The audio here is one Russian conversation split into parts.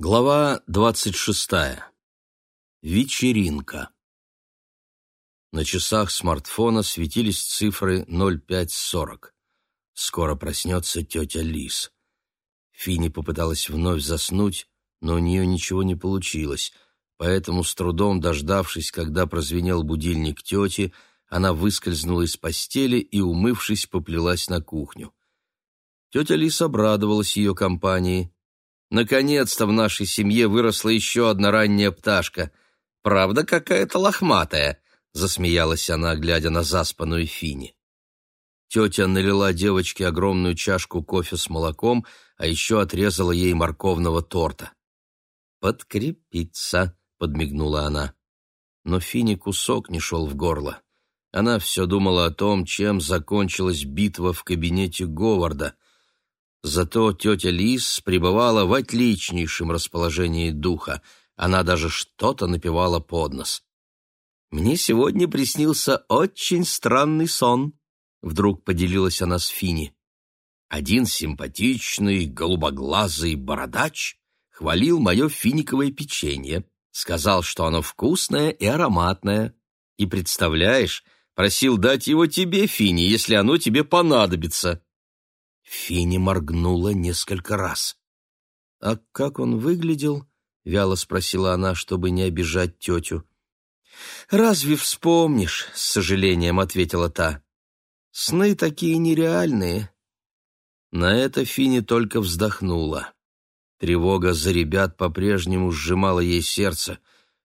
Глава двадцать шестая. Вечеринка. На часах смартфона светились цифры 0540. Скоро проснется тетя Лис. Финни попыталась вновь заснуть, но у нее ничего не получилось, поэтому, с трудом дождавшись, когда прозвенел будильник тети, она выскользнула из постели и, умывшись, поплелась на кухню. Тетя Лис обрадовалась ее компании. Наконец-то в нашей семье выросла еще одна ранняя пташка. Правда, какая-то лохматая, засмеялась она, глядя на заспанную Фини. Тетя налила девочке огромную чашку кофе с молоком, а еще отрезала ей морковного торта. «Подкрепиться», — подмигнула она. Но Фини кусок не шел в горло. Она все думала о том, чем закончилась битва в кабинете Говарда — Зато тетя Лис пребывала в отличнейшем расположении духа. Она даже что-то напевала под нос. «Мне сегодня приснился очень странный сон», — вдруг поделилась она с Фини. Один симпатичный, голубоглазый бородач хвалил мое финиковое печенье, сказал, что оно вкусное и ароматное. И, представляешь, просил дать его тебе, Фини, если оно тебе понадобится. Фини моргнула несколько раз. «А как он выглядел?» — вяло спросила она, чтобы не обижать тетю. «Разве вспомнишь?» — с сожалением ответила та. «Сны такие нереальные». На это Фини только вздохнула. Тревога за ребят по-прежнему сжимала ей сердце.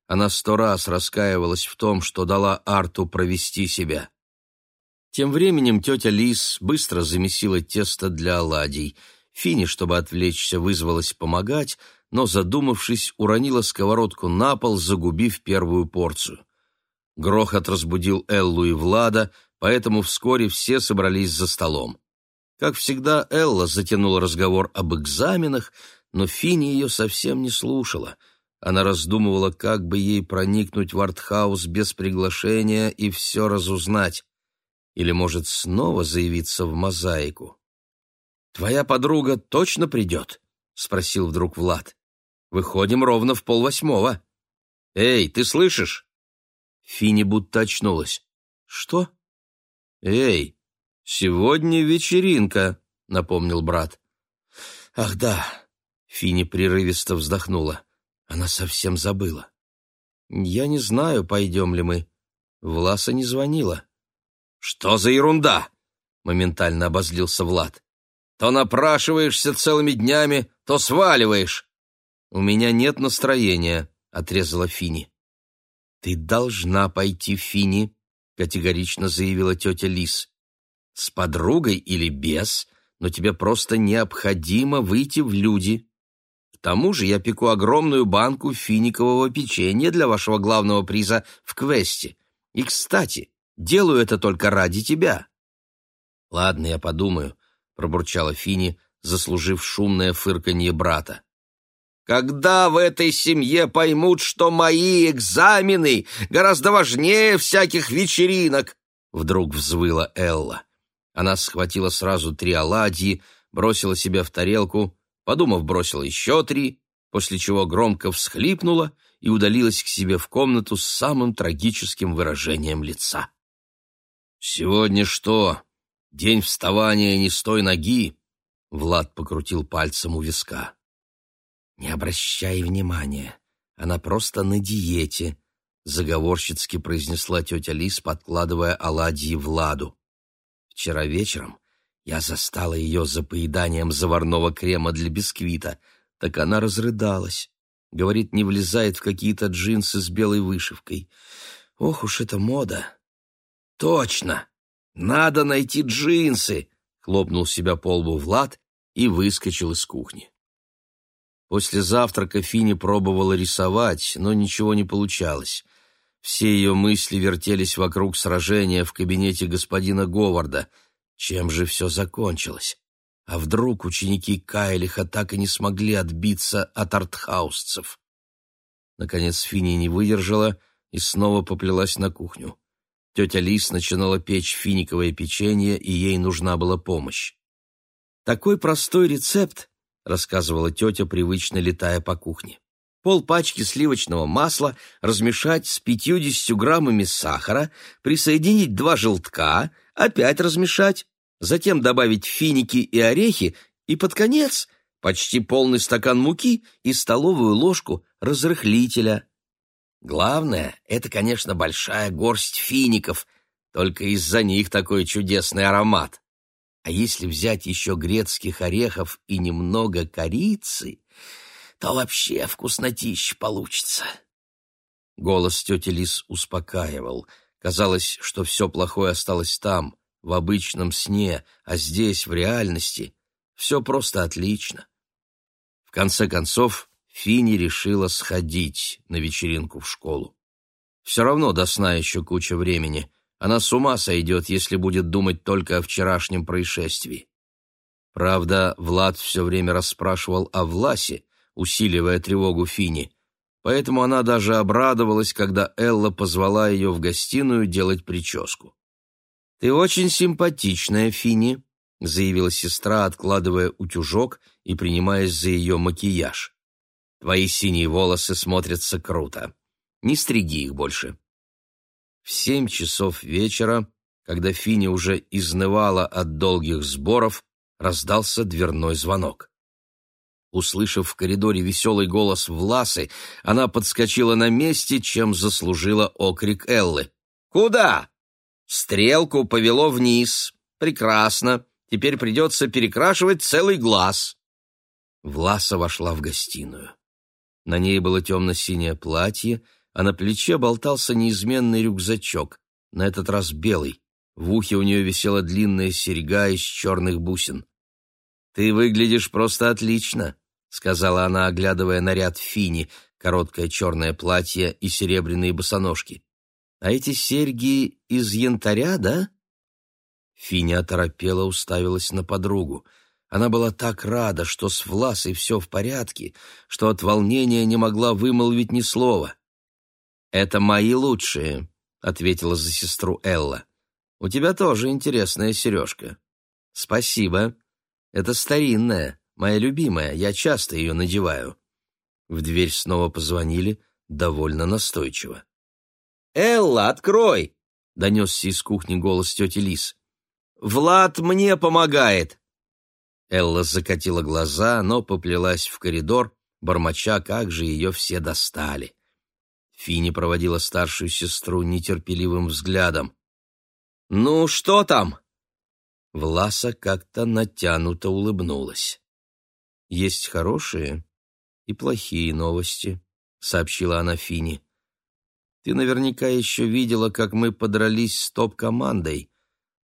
Она сто раз раскаивалась в том, что дала Арту провести себя. Тем временем тетя Лис быстро замесила тесто для оладий. Фини, чтобы отвлечься, вызвалась помогать, но, задумавшись, уронила сковородку на пол, загубив первую порцию. Грохот разбудил Эллу и Влада, поэтому вскоре все собрались за столом. Как всегда, Элла затянула разговор об экзаменах, но Фини ее совсем не слушала. Она раздумывала, как бы ей проникнуть в артхаус без приглашения и все разузнать. Или, может, снова заявиться в мозаику? «Твоя подруга точно придет?» — спросил вдруг Влад. «Выходим ровно в полвосьмого». «Эй, ты слышишь?» Фини будто очнулась. «Что?» «Эй, сегодня вечеринка», — напомнил брат. «Ах да», — Фини прерывисто вздохнула. Она совсем забыла. «Я не знаю, пойдем ли мы. Власа не звонила». «Что за ерунда?» — моментально обозлился Влад. «То напрашиваешься целыми днями, то сваливаешь». «У меня нет настроения», — отрезала Фини. «Ты должна пойти, Фини», — категорично заявила тетя Лис. «С подругой или без, но тебе просто необходимо выйти в люди. К тому же я пеку огромную банку финикового печенья для вашего главного приза в квесте. И, кстати, Делаю это только ради тебя». «Ладно, я подумаю», — пробурчала Фини, заслужив шумное фырканье брата. «Когда в этой семье поймут, что мои экзамены гораздо важнее всяких вечеринок?» Вдруг взвыла Элла. Она схватила сразу три оладьи, бросила себе в тарелку, подумав, бросила еще три, после чего громко всхлипнула и удалилась к себе в комнату с самым трагическим выражением лица. «Сегодня что? День вставания не с той ноги?» Влад покрутил пальцем у виска. «Не обращай внимания, она просто на диете», — заговорщицки произнесла тетя Лис, подкладывая оладьи Владу. «Вчера вечером я застала ее за поеданием заварного крема для бисквита, так она разрыдалась. Говорит, не влезает в какие-то джинсы с белой вышивкой. Ох уж эта мода!» «Точно! Надо найти джинсы!» — хлопнул себя по лбу Влад и выскочил из кухни. После завтрака Фини пробовала рисовать, но ничего не получалось. Все ее мысли вертелись вокруг сражения в кабинете господина Говарда. Чем же все закончилось? А вдруг ученики Кайлиха так и не смогли отбиться от артхаусцев? Наконец Фини не выдержала и снова поплелась на кухню. Тетя Лис начинала печь финиковое печенье, и ей нужна была помощь. Такой простой рецепт, — рассказывала тетя, привычно летая по кухне. Полпачки сливочного масла размешать с 50 граммами сахара, присоединить два желтка, опять размешать, затем добавить финики и орехи и под конец почти полный стакан муки и столовую ложку разрыхлителя. Главное — это, конечно, большая горсть фиников, только из-за них такой чудесный аромат. А если взять еще грецких орехов и немного корицы, то вообще вкуснотищ получится. Голос тети Лис успокаивал. Казалось, что все плохое осталось там, в обычном сне, а здесь, в реальности, все просто отлично. В конце концов, Фини решила сходить на вечеринку в школу. Все равно до сна еще куча времени. Она с ума сойдет, если будет думать только о вчерашнем происшествии. Правда, Влад все время расспрашивал о Власе, усиливая тревогу Фини, поэтому она даже обрадовалась, когда Элла позвала ее в гостиную делать прическу. «Ты очень симпатичная, Фини», — заявила сестра, откладывая утюжок и принимаясь за ее макияж. «Твои синие волосы смотрятся круто. Не стриги их больше». В семь часов вечера, когда Фини уже изнывала от долгих сборов, раздался дверной звонок. Услышав в коридоре веселый голос Власы, она подскочила на месте, чем заслужила окрик Эллы. «Куда?» Стрелку повело вниз. Прекрасно. Теперь придется перекрашивать целый глаз. Власа вошла в гостиную. На ней было темно-синее платье, а на плече болтался неизменный рюкзачок, на этот раз белый. В ухе у нее висела длинная серьга из черных бусин. «Ты выглядишь просто отлично», — сказала она, оглядывая наряд Фини, короткое черное платье и серебряные босоножки. А эти серьги из янтаря, да? Финя оторопела, уставилась на подругу. Она была так рада, что с Власой все в порядке, что от волнения не могла вымолвить ни слова. «Это мои лучшие», — ответила за сестру Элла. «У тебя тоже интересная сережка». «Спасибо. Это старинная, моя любимая, я часто ее надеваю». В дверь снова позвонили, довольно настойчиво. «Элла, открой!» — донесся из кухни голос тети Лис. «Влад мне помогает!» Элла закатила глаза, но поплелась в коридор, бормоча, как же ее все достали. Фини проводила старшую сестру нетерпеливым взглядом. «Ну, что там?» Власа как-то натянуто улыбнулась. «Есть хорошие и плохие новости», — сообщила она Фини. Ты наверняка еще видела, как мы подрались с топ-командой,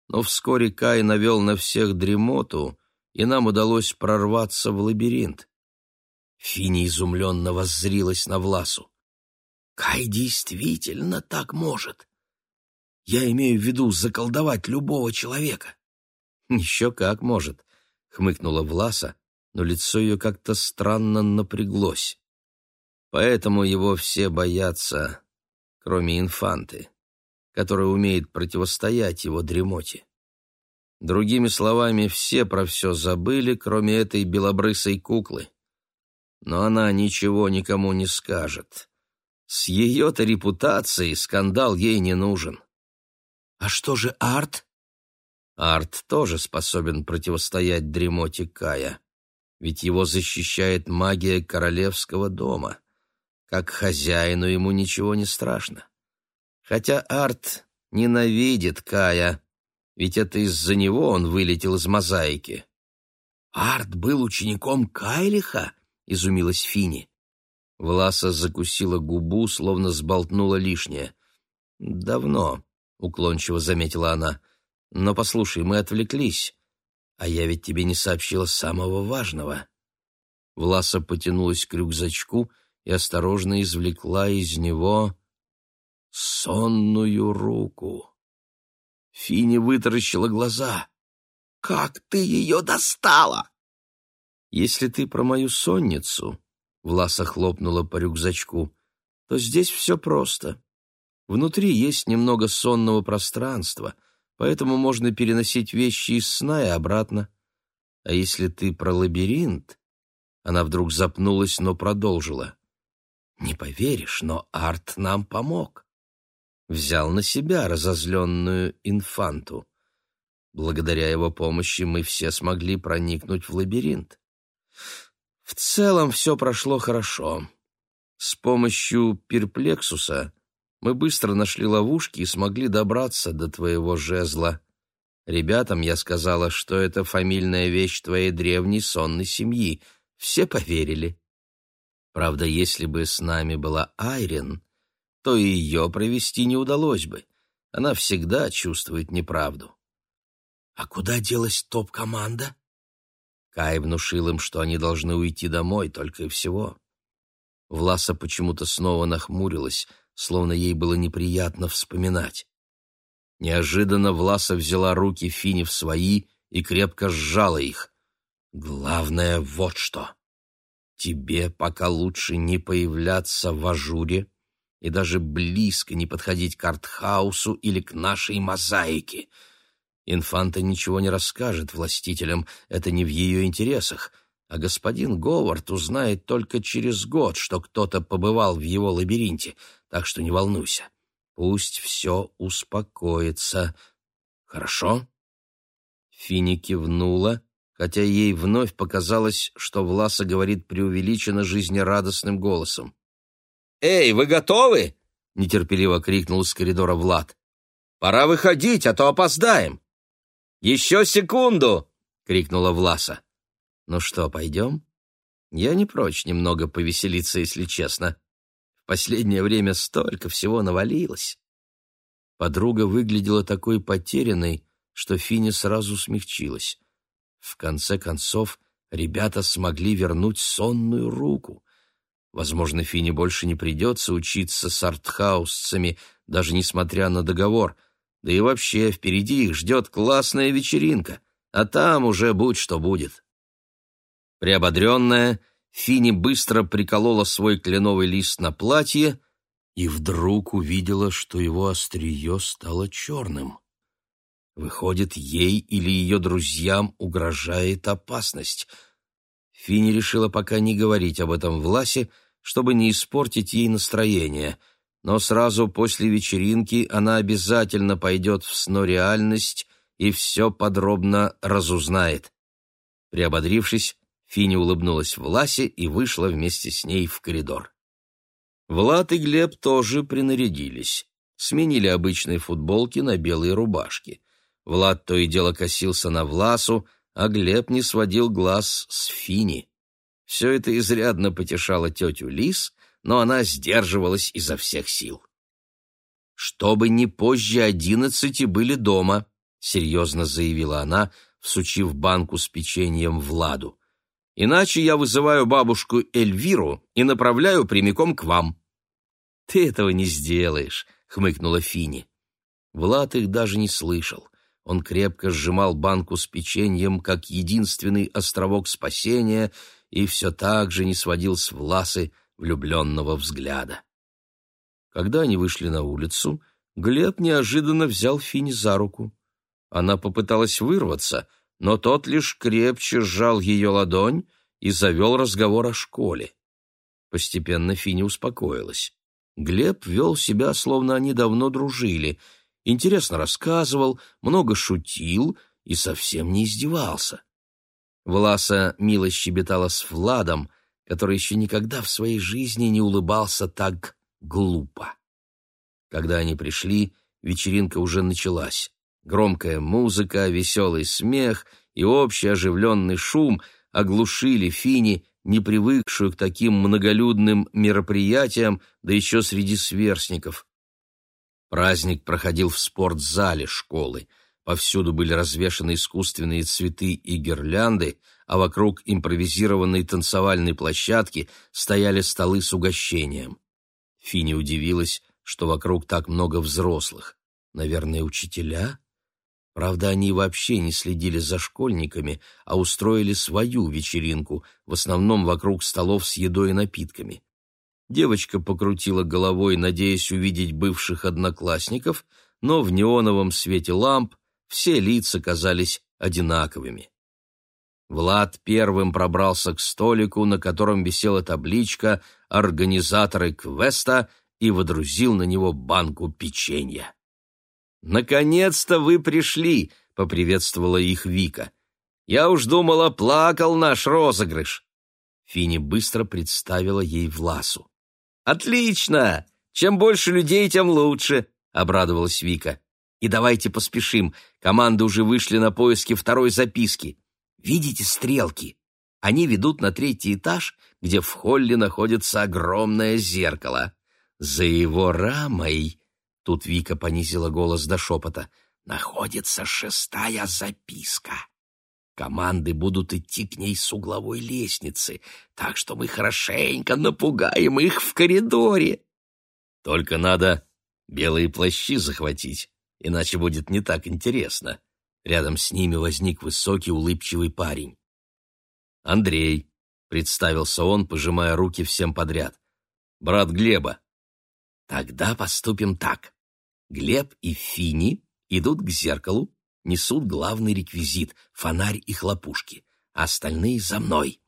но вскоре Кай навел на всех дремоту, и нам удалось прорваться в лабиринт. Фини изумленно воззрилась на Власу. «Кай действительно так может. Я имею в виду заколдовать любого человека». «Еще как может», — хмыкнула Власа, но лицо ее как-то странно напряглось. «Поэтому его все боятся кроме инфанты, которая умеет противостоять его дремоте. Другими словами, все про все забыли, кроме этой белобрысой куклы. Но она ничего никому не скажет. С ее-то репутацией скандал ей не нужен. А что же Арт? Арт тоже способен противостоять дремоте Кая, ведь его защищает магия королевского дома. Как хозяину ему ничего не страшно. Хотя Арт ненавидит Кая, ведь это из-за него он вылетел из мозаики. «Арт был учеником Кайлиха?» — изумилась Фини. Власа закусила губу, словно сболтнула лишнее. «Давно», — уклончиво заметила она. «Но послушай, мы отвлеклись, а я ведь тебе не сообщила самого важного». Власа потянулась к рюкзачку — и осторожно извлекла из него сонную руку. Фини вытаращила глаза. «Как ты ее достала?» «Если ты про мою сонницу», — Власа хлопнула по рюкзачку, — «то здесь все просто. Внутри есть немного сонного пространства, поэтому можно переносить вещи из сна и обратно. А если ты про лабиринт, Она вдруг запнулась, но продолжила. «Не поверишь, но Арт нам помог. Взял на себя разозленную инфанту. Благодаря его помощи мы все смогли проникнуть в лабиринт. В целом все прошло хорошо. С помощью перплексуса мы быстро нашли ловушки и смогли добраться до твоего жезла. Ребятам я сказала, что это фамильная вещь твоей древней сонной семьи. Все поверили. Правда, если бы с нами была Айрин, то и ее провести не удалось бы. Она всегда чувствует неправду. А куда делась топ-команда? Кай внушил им, что они должны уйти домой, только и всего. Власа почему-то снова нахмурилась, словно ей было неприятно вспоминать. Неожиданно Власа взяла руки Фини в свои и крепко сжала их. «Главное вот что. Тебе пока лучше не появляться в ажуре и даже близко не подходить к артхаусу или к нашей мозаике. Инфанта ничего не расскажет властителям, это не в ее интересах, а господин Говард узнает только через год, что кто-то побывал в его лабиринте, так что не волнуйся. Пусть все успокоится. Хорошо?» Фини кивнула, хотя ей вновь показалось, что Власа говорит преувеличенно жизнерадостным голосом. «Эй, вы готовы?» — нетерпеливо крикнул из коридора Влад. «Пора выходить, а то опоздаем!» «Еще секунду!» — крикнула Власа. «Ну что, пойдем?» «Я не прочь немного повеселиться, если честно. В последнее время столько всего навалилось». Подруга выглядела такой потерянной, что Финя сразу смягчилась. В конце концов, ребята смогли вернуть сонную руку. Возможно, Фине больше не придется учиться с артхаусцами, даже несмотря на договор. Да и вообще, впереди их ждет классная вечеринка, а там уже будь что будет. Приободренная, Фини быстро приколола свой кленовый лист на платье и вдруг увидела, что его острие стало черным. Выходит, ей или ее друзьям угрожает опасность. Фини решила пока не говорить об этом Власе, чтобы не испортить ей настроение, но сразу после вечеринки она обязательно пойдет в снореальность и все подробно разузнает. Приободрившись, Фини улыбнулась Власе и вышла вместе с ней в коридор. Влад и Глеб тоже принарядились, сменили обычные футболки на белые рубашки. Влад то и дело косился на Власу, а Глеб не сводил глаз с Фини. Все это изрядно потешало тетю Лис, но она сдерживалась изо всех сил. «Чтобы не позже одиннадцати были дома», — серьезно заявила она, всучив банку с печеньем Владу. «Иначе я вызываю бабушку Эльвиру и направляю прямиком к вам». «Ты этого не сделаешь», — хмыкнула Фини. Влад их даже не слышал. Он крепко сжимал банку с печеньем, как единственный островок спасения, и все так же не сводил с Власы влюбленного взгляда. Когда они вышли на улицу, Глеб неожиданно взял Фини за руку. Она попыталась вырваться, но тот лишь крепче сжал ее ладонь и завел разговор о школе. Постепенно Фини успокоилась. Глеб вел себя, словно они давно дружили — интересно рассказывал, много шутил и совсем не издевался. Власа мило щебетала с Владом, который еще никогда в своей жизни не улыбался так глупо. Когда они пришли, вечеринка уже началась. Громкая музыка, веселый смех и общий оживленный шум оглушили Фини, не привыкшую к таким многолюдным мероприятиям, да еще среди сверстников. Праздник проходил в спортзале школы. Повсюду были развешаны искусственные цветы и гирлянды, а вокруг импровизированной танцевальной площадки стояли столы с угощением. Фини удивилась, что вокруг так много взрослых. Наверное, учителя? Правда, они вообще не следили за школьниками, а устроили свою вечеринку, в основном вокруг столов с едой и напитками. Девочка покрутила головой, надеясь увидеть бывших одноклассников, но в неоновом свете ламп все лица казались одинаковыми. Влад первым пробрался к столику, на котором висела табличка «Организаторы квеста» и водрузил на него банку печенья. «Наконец-то вы пришли!» — поприветствовала их Вика. «Я уж думала, плакал наш розыгрыш!» Фини быстро представила ей Власу. «Отлично! Чем больше людей, тем лучше!» — обрадовалась Вика. «И давайте поспешим. Команды уже вышли на поиски второй записки. Видите стрелки? Они ведут на третий этаж, где в холле находится огромное зеркало. За его рамой, тут Вика понизила голос до шепота, находится шестая записка. Команды будут идти к ней с угловой лестницы, так что мы хорошенько напугаем их в коридоре. Только надо белые плащи захватить, иначе будет не так интересно. Рядом с ними возник высокий улыбчивый парень. «Андрей», — представился он, пожимая руки всем подряд. «Брат Глеба». «Тогда поступим так. Глеб и Фини идут к зеркалу, несут главный реквизит — фонарь и хлопушки, а остальные за мной.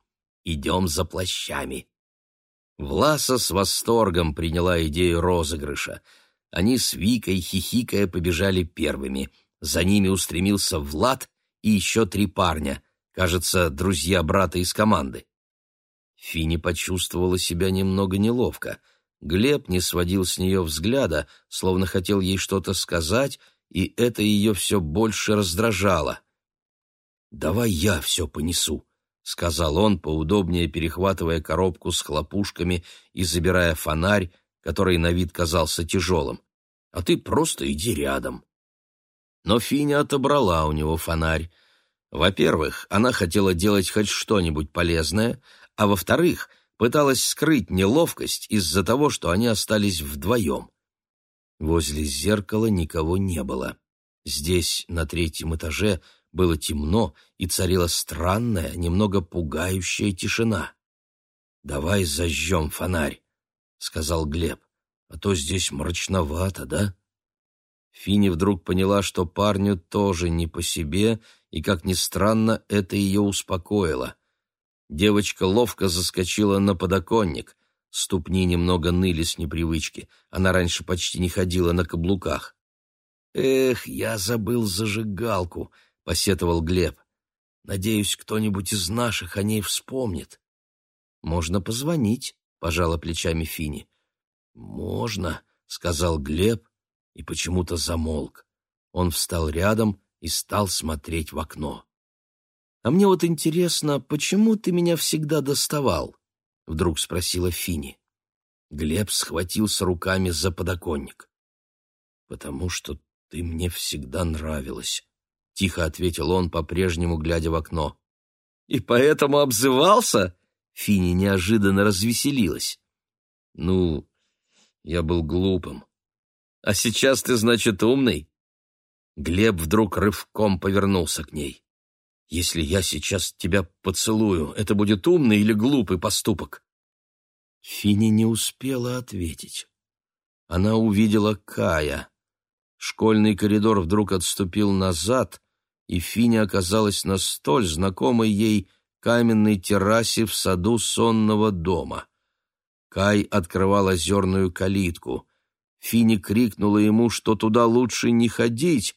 Идем за плащами». Власа с восторгом приняла идею розыгрыша. Они с Викой, хихикая, побежали первыми — за ними устремился Влад и еще три парня, кажется, друзья брата из команды. Фини почувствовала себя немного неловко. Глеб не сводил с нее взгляда, словно хотел ей что-то сказать, и это ее все больше раздражало. «Давай я все понесу», — сказал он, поудобнее перехватывая коробку с хлопушками и забирая фонарь, который на вид казался тяжелым. «А ты просто иди рядом». Но Финя отобрала у него фонарь. Во-первых, она хотела делать хоть что-нибудь полезное, а во-вторых, пыталась скрыть неловкость из-за того, что они остались вдвоем. Возле зеркала никого не было. Здесь, на третьем этаже, было темно и царила странная, немного пугающая тишина. «Давай зажжем фонарь», — сказал Глеб, — «а то здесь мрачновато, да?» Фини вдруг поняла, что парню тоже не по себе, и, как ни странно, это ее успокоило. Девочка ловко заскочила на подоконник. Ступни немного ныли с непривычки. Она раньше почти не ходила на каблуках. «Эх, я забыл зажигалку», — посетовал Глеб. «Надеюсь, кто-нибудь из наших о ней вспомнит». «Можно позвонить», — пожала плечами Фини. «Можно», — сказал Глеб и почему-то замолк. Он встал рядом и стал смотреть в окно. «А мне вот интересно, почему ты меня всегда доставал?» — вдруг спросила Фини. Глеб схватился руками за подоконник. «Потому что ты мне всегда нравилась», — тихо ответил он, по-прежнему глядя в окно. «И поэтому обзывался?» Фини неожиданно развеселилась. «Ну, я был глупым. А сейчас ты, значит, умный?» Глеб вдруг рывком повернулся к ней. «Если я сейчас тебя поцелую, это будет умный или глупый поступок?» Фини не успела ответить. Она увидела Кая. Школьный коридор вдруг отступил назад, и Фини оказалась на столь знакомой ей каменной террасе в саду сонного дома. Кай открывал озерную калитку. Фини крикнула ему, что туда лучше не ходить,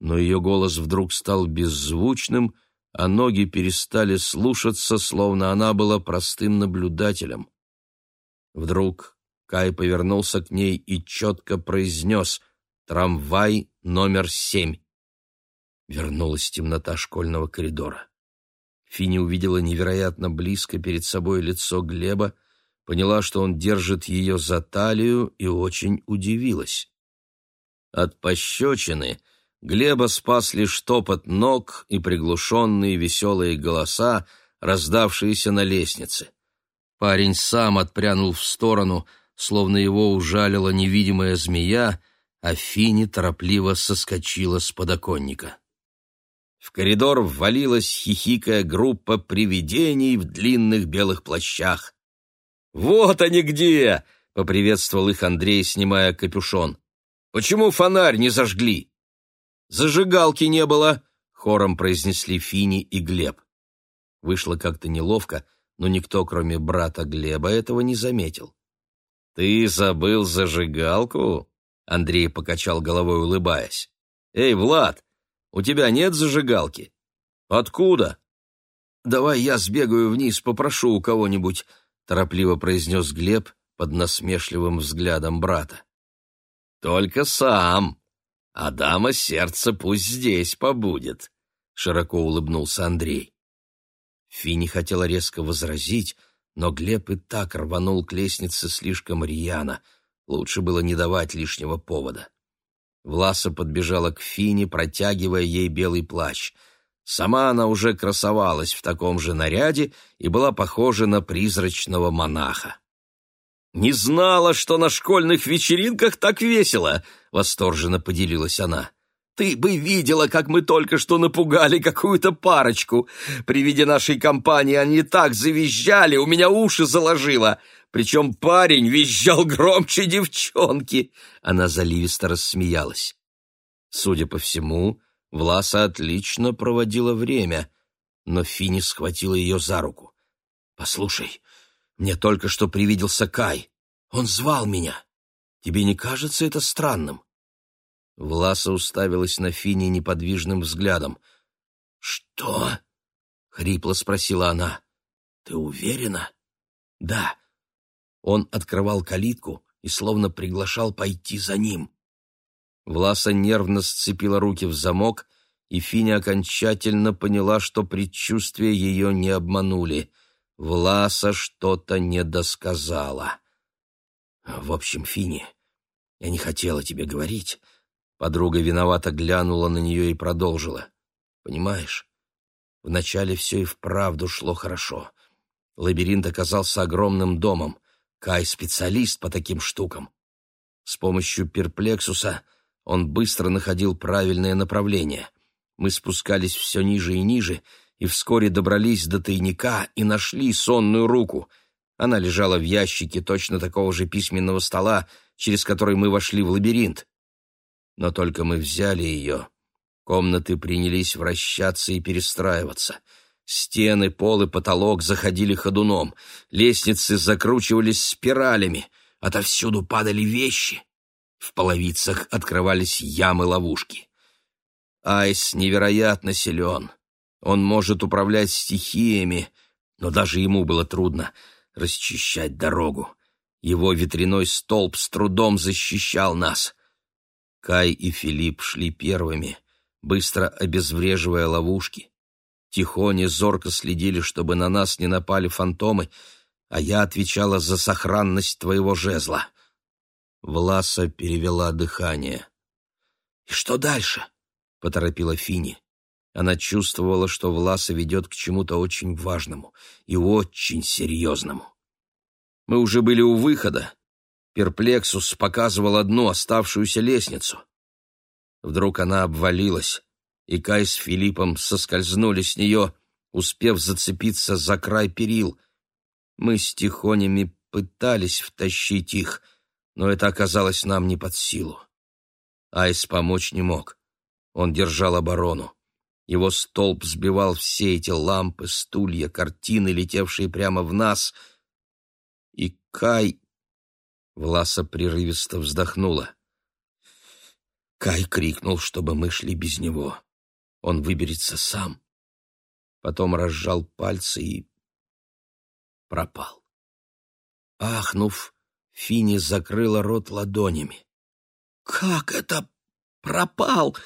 но ее голос вдруг стал беззвучным, а ноги перестали слушаться, словно она была простым наблюдателем. Вдруг Кай повернулся к ней и четко произнес «Трамвай номер семь». Вернулась темнота школьного коридора. Фини увидела невероятно близко перед собой лицо Глеба, поняла, что он держит ее за талию, и очень удивилась. От пощечины Глеба спас лишь топот ног и приглушенные веселые голоса, раздавшиеся на лестнице. Парень сам отпрянул в сторону, словно его ужалила невидимая змея, а Фини торопливо соскочила с подоконника. В коридор ввалилась хихикая группа привидений в длинных белых плащах. «Вот они где!» — поприветствовал их Андрей, снимая капюшон. «Почему фонарь не зажгли?» «Зажигалки не было», — хором произнесли Фини и Глеб. Вышло как-то неловко, но никто, кроме брата Глеба, этого не заметил. «Ты забыл зажигалку?» Андрей покачал головой, улыбаясь. «Эй, Влад, у тебя нет зажигалки?» «Откуда?» «Давай я сбегаю вниз, попрошу у кого-нибудь», — торопливо произнес Глеб под насмешливым взглядом брата. «Только сам, а дама сердца пусть здесь побудет», — широко улыбнулся Андрей. Фини хотела резко возразить, но Глеб и так рванул к лестнице слишком рьяно. Лучше было не давать лишнего повода. Власа подбежала к Фине, протягивая ей белый плащ. Сама она уже красовалась в таком же наряде и была похожа на призрачного монаха. «Не знала, что на школьных вечеринках так весело!» — восторженно поделилась она. Ты бы видела, как мы только что напугали какую-то парочку. При виде нашей компании они так завизжали, у меня уши заложило. Причем парень визжал громче девчонки. Она заливисто рассмеялась. Судя по всему, Власа отлично проводила время, но Фини схватила ее за руку. «Послушай, мне только что привиделся Кай. Он звал меня. Тебе не кажется это странным?» Власа уставилась на Фини неподвижным взглядом. «Что?» — хрипло спросила она. «Ты уверена?» «Да». Он открывал калитку и словно приглашал пойти за ним. Власа нервно сцепила руки в замок, и Финя окончательно поняла, что предчувствия ее не обманули. Власа что-то недосказала. «В общем, Фини, я не хотела тебе говорить, Подруга виновато глянула на нее и продолжила. «Понимаешь, вначале все и вправду шло хорошо. Лабиринт оказался огромным домом. Кай — специалист по таким штукам. С помощью перплексуса он быстро находил правильное направление. Мы спускались все ниже и ниже, и вскоре добрались до тайника и нашли сонную руку. Она лежала в ящике точно такого же письменного стола, через который мы вошли в лабиринт. Но только мы взяли ее, комнаты принялись вращаться и перестраиваться. Стены, пол и потолок заходили ходуном, лестницы закручивались спиралями, отовсюду падали вещи. В половицах открывались ямы-ловушки. Айс невероятно силен. Он может управлять стихиями, но даже ему было трудно расчищать дорогу. Его ветряной столб с трудом защищал нас. Кай и Филипп шли первыми, быстро обезвреживая ловушки. Тихоне зорко следили, чтобы на нас не напали фантомы, а я отвечала за сохранность твоего жезла. Власа перевела дыхание. «И что дальше?» — поторопила Фини. Она чувствовала, что Власа ведет к чему-то очень важному и очень серьезному. Мы уже были у выхода, Перплексус показывал одну оставшуюся лестницу. Вдруг она обвалилась, и Кай с Филиппом соскользнули с нее, успев зацепиться за край перил. Мы с тихонями пытались втащить их, но это оказалось нам не под силу. Айс помочь не мог. Он держал оборону. Его столб сбивал все эти лампы, стулья, картины, летевшие прямо в нас. И Кай Власа прерывисто вздохнула. Кай крикнул, чтобы мы шли без него. Он выберется сам. Потом разжал пальцы и пропал. Ахнув, Фини закрыла рот ладонями. «Как это пропал?»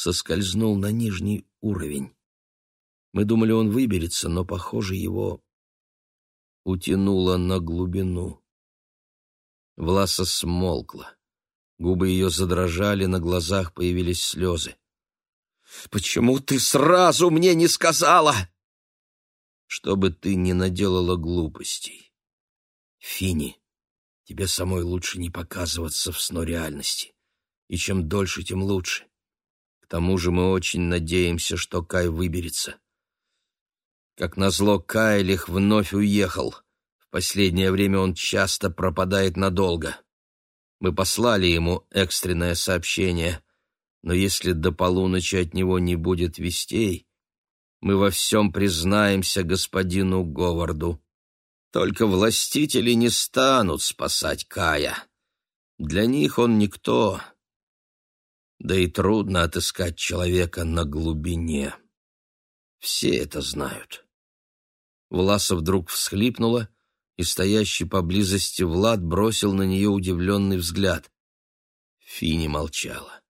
Соскользнул на нижний уровень. Мы думали, он выберется, но, похоже, его утянуло на глубину. Власа смолкла. Губы ее задрожали, на глазах появились слезы. «Почему ты сразу мне не сказала?» «Чтобы ты не наделала глупостей. Фини, тебе самой лучше не показываться в сно реальности. И чем дольше, тем лучше. К тому же мы очень надеемся, что Кай выберется». Как назло, Кайлих вновь уехал — Последнее время он часто пропадает надолго. Мы послали ему экстренное сообщение, но если до полуночи от него не будет вестей, мы во всем признаемся господину Говарду. Только властители не станут спасать Кая. Для них он никто. Да и трудно отыскать человека на глубине. Все это знают. Власа вдруг всхлипнула, и стоящий поблизости Влад бросил на нее удивленный взгляд. Фини молчала.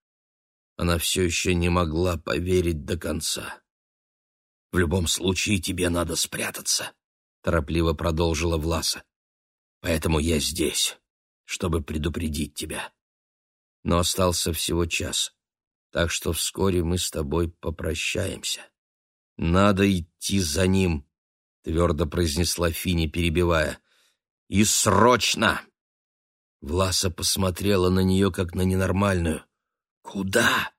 Она все еще не могла поверить до конца. «В любом случае тебе надо спрятаться», — торопливо продолжила Власа. «Поэтому я здесь, чтобы предупредить тебя. Но остался всего час, так что вскоре мы с тобой попрощаемся. Надо идти за ним», — твердо произнесла Фини, перебивая. «И срочно!» Власа посмотрела на нее, как на ненормальную. «Куда?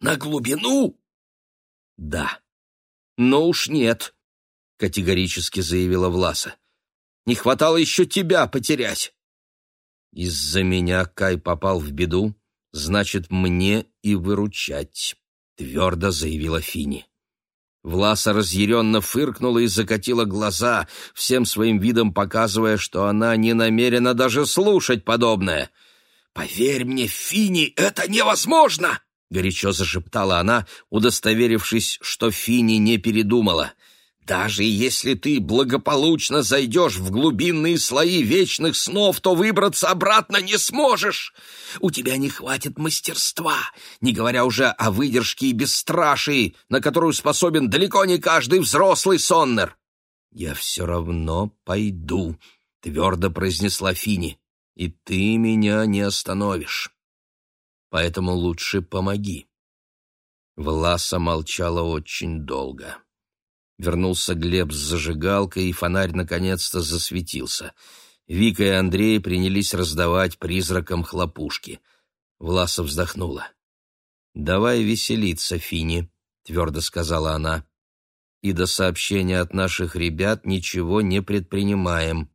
На глубину?» «Да». «Но уж нет», — категорически заявила Власа. «Не хватало еще тебя потерять». «Из-за меня Кай попал в беду, значит, мне и выручать», — твердо заявила Фини. Власа разъяренно фыркнула и закатила глаза, всем своим видом показывая, что она не намерена даже слушать подобное. «Поверь мне, Фини, это невозможно!» — горячо зашептала она, удостоверившись, что Фини не передумала. Даже если ты благополучно зайдешь в глубинные слои вечных снов, то выбраться обратно не сможешь. У тебя не хватит мастерства, не говоря уже о выдержке и бесстрашии, на которую способен далеко не каждый взрослый соннер. «Я все равно пойду», — твердо произнесла Фини, — «и ты меня не остановишь. Поэтому лучше помоги». Власа молчала очень долго. Вернулся Глеб с зажигалкой, и фонарь наконец-то засветился. Вика и Андрей принялись раздавать призракам хлопушки. Власа вздохнула. «Давай веселиться, Фини», — твердо сказала она. «И до сообщения от наших ребят ничего не предпринимаем.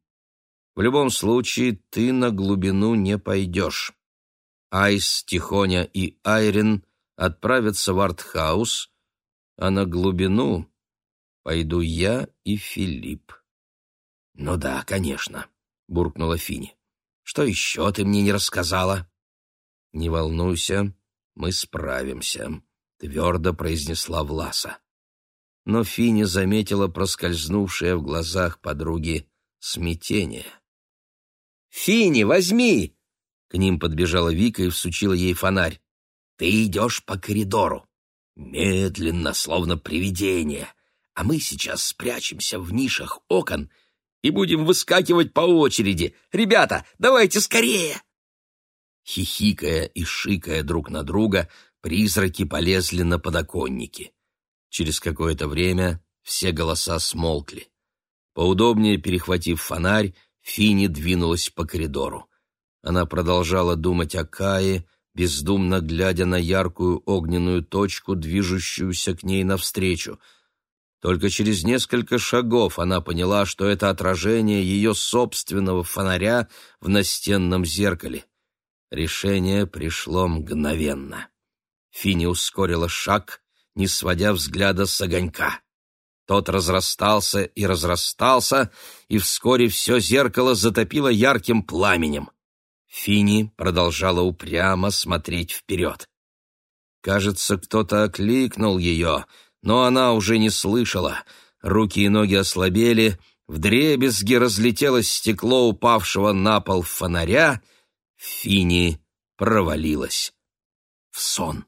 В любом случае ты на глубину не пойдешь. Айс, Тихоня и Айрин отправятся в артхаус, а на глубину Пойду я и Филипп. Ну да, конечно, буркнула Фини. Что еще ты мне не рассказала? Не волнуйся, мы справимся, твердо произнесла Власа. Но Фини заметила проскользнувшее в глазах подруги смятение. «Фини, возьми!» К ним подбежала Вика и всучила ей фонарь. «Ты идешь по коридору. Медленно, словно привидение а мы сейчас спрячемся в нишах окон и будем выскакивать по очереди. Ребята, давайте скорее!» Хихикая и шикая друг на друга, призраки полезли на подоконники. Через какое-то время все голоса смолкли. Поудобнее перехватив фонарь, Фини двинулась по коридору. Она продолжала думать о Кае, бездумно глядя на яркую огненную точку, движущуюся к ней навстречу — только через несколько шагов она поняла, что это отражение ее собственного фонаря в настенном зеркале. Решение пришло мгновенно. Фини ускорила шаг, не сводя взгляда с огонька. Тот разрастался и разрастался, и вскоре все зеркало затопило ярким пламенем. Фини продолжала упрямо смотреть вперед. Кажется, кто-то окликнул ее — но она уже не слышала. Руки и ноги ослабели, вдребезги разлетелось стекло упавшего на пол фонаря, Фини провалилась в сон.